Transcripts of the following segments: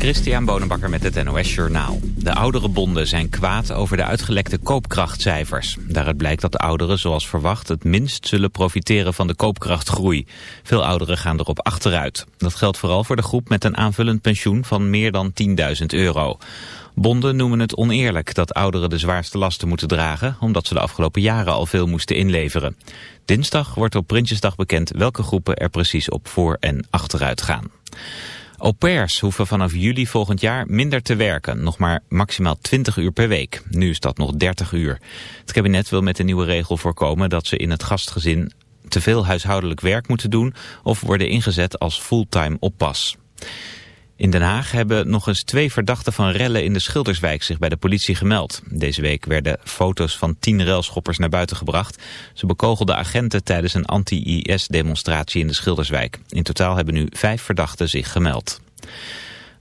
Christian Bonenbakker met het NOS Journaal. De oudere bonden zijn kwaad over de uitgelekte koopkrachtcijfers. Daaruit blijkt dat de ouderen zoals verwacht het minst zullen profiteren van de koopkrachtgroei. Veel ouderen gaan erop achteruit. Dat geldt vooral voor de groep met een aanvullend pensioen van meer dan 10.000 euro. Bonden noemen het oneerlijk dat ouderen de zwaarste lasten moeten dragen... omdat ze de afgelopen jaren al veel moesten inleveren. Dinsdag wordt op Prinsjesdag bekend welke groepen er precies op voor- en achteruit gaan. Au pairs hoeven vanaf juli volgend jaar minder te werken, nog maar maximaal 20 uur per week. Nu is dat nog 30 uur. Het kabinet wil met de nieuwe regel voorkomen dat ze in het gastgezin te veel huishoudelijk werk moeten doen of worden ingezet als fulltime oppas. In Den Haag hebben nog eens twee verdachten van rellen in de Schilderswijk zich bij de politie gemeld. Deze week werden foto's van tien relschoppers naar buiten gebracht. Ze bekogelden agenten tijdens een anti-IS-demonstratie in de Schilderswijk. In totaal hebben nu vijf verdachten zich gemeld.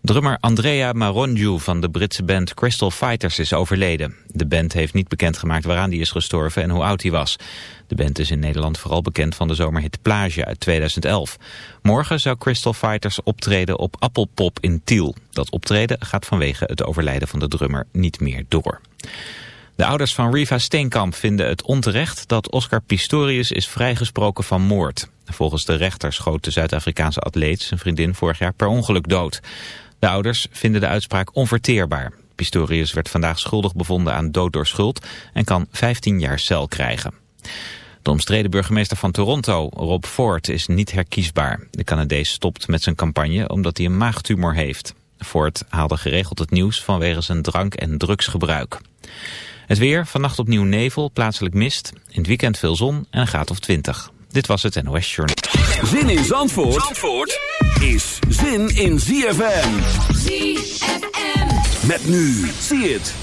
Drummer Andrea Maronju van de Britse band Crystal Fighters is overleden. De band heeft niet bekendgemaakt waaraan hij is gestorven en hoe oud hij was. De band is in Nederland vooral bekend van de zomerhit Plage uit 2011. Morgen zou Crystal Fighters optreden op Appelpop in Tiel. Dat optreden gaat vanwege het overlijden van de drummer niet meer door. De ouders van Riva Steenkamp vinden het onterecht dat Oscar Pistorius is vrijgesproken van moord. Volgens de rechter schoot de Zuid-Afrikaanse atleet zijn vriendin vorig jaar per ongeluk dood. De ouders vinden de uitspraak onverteerbaar. Pistorius werd vandaag schuldig bevonden aan dood door schuld en kan 15 jaar cel krijgen. De omstreden burgemeester van Toronto, Rob Ford, is niet herkiesbaar. De Canadees stopt met zijn campagne omdat hij een maagtumor heeft. Ford haalde geregeld het nieuws vanwege zijn drank- en drugsgebruik. Het weer, vannacht opnieuw nevel, plaatselijk mist. In het weekend veel zon en een graad of 20. Dit was het NOS Journal. Zin in Zandvoort, Zandvoort is zin in ZFM. ZFM. Met nu, zie het.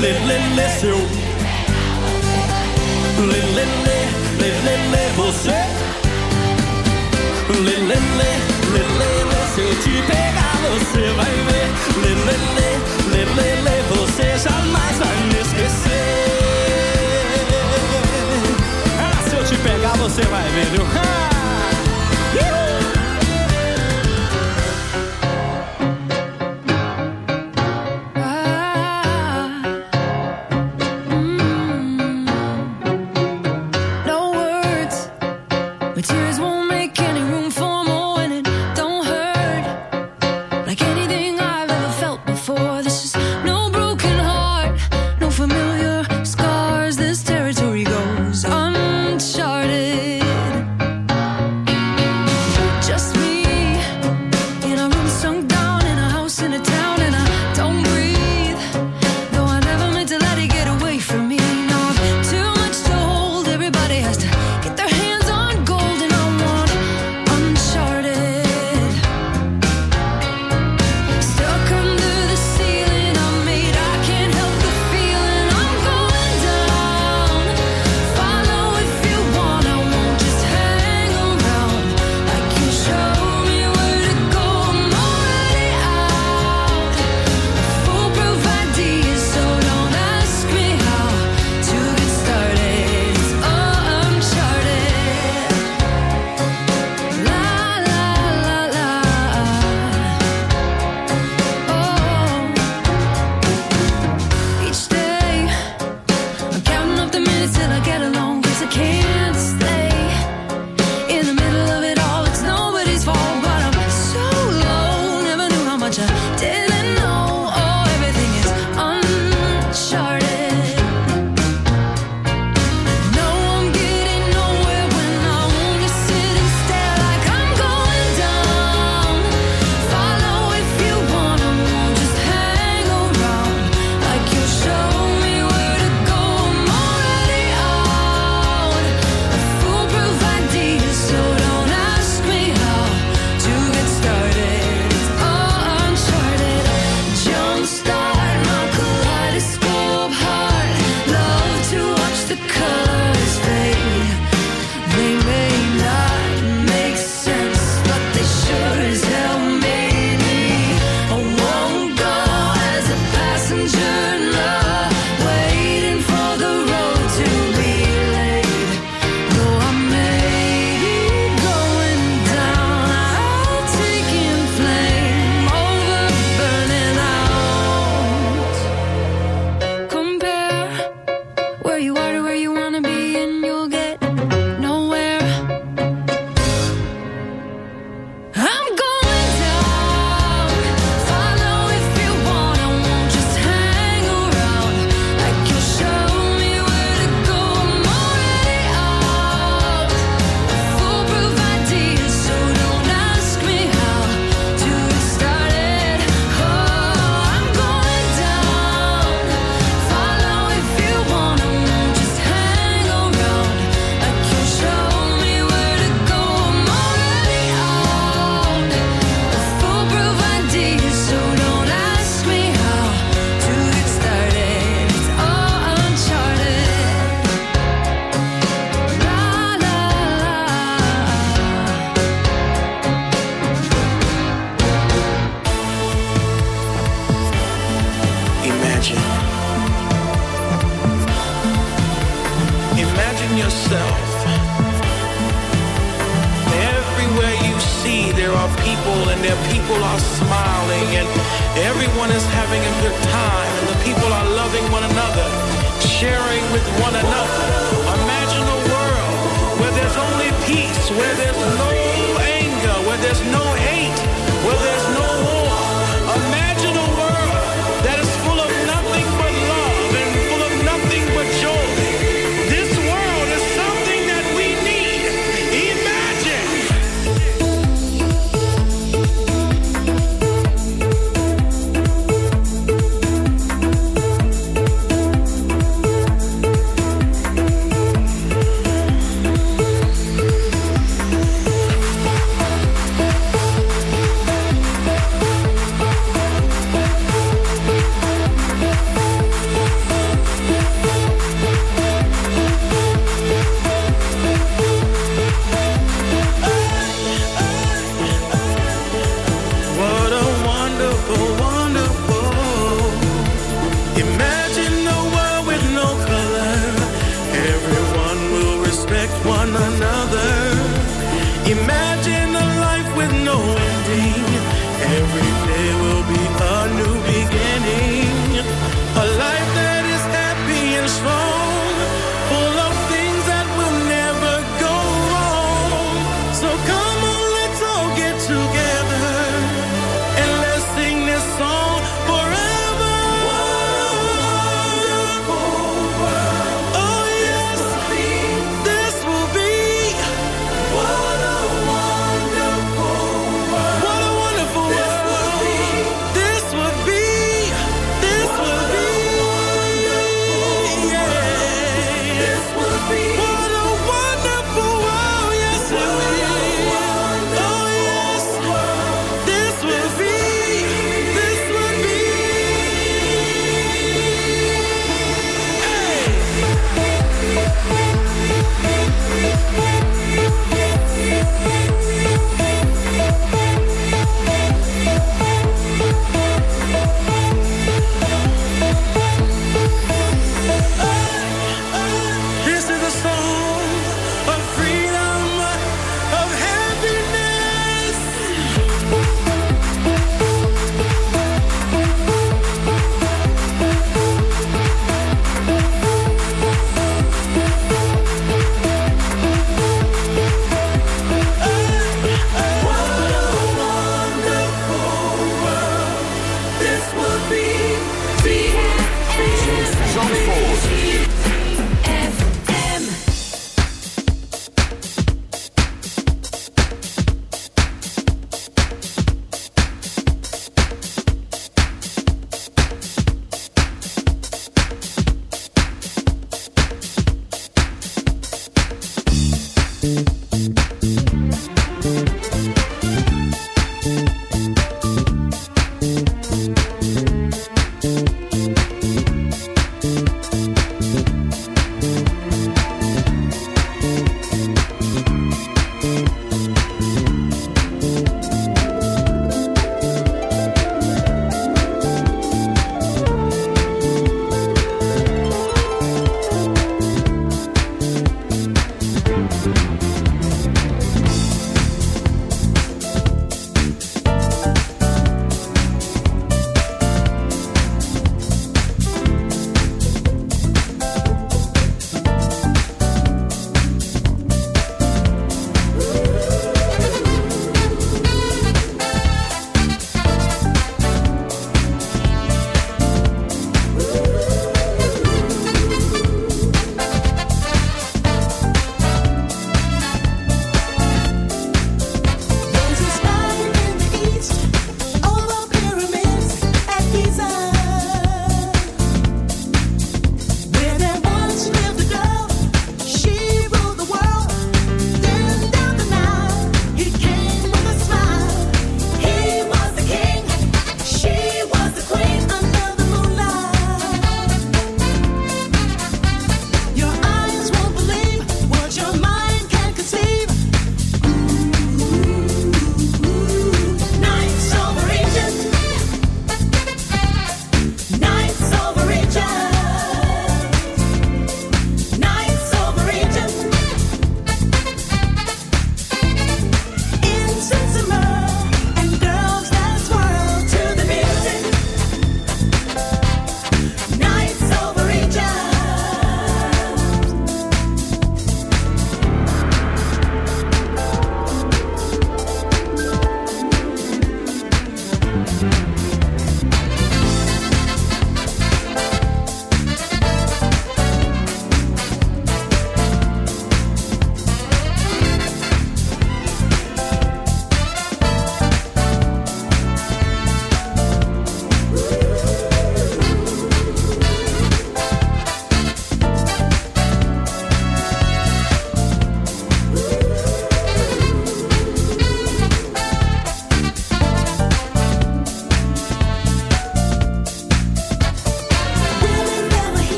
lê, lê, lê, seu. Lê, lê, lê, lê, lê, lê, você. Lê, lê, lê, lê, lê, lê, se eu te pegar, você vai ver. Lê, lê, lê, lê, lê, lê, você jamais vai me esquecer. Ah, se eu te pegar, você vai ver, viu? Ah!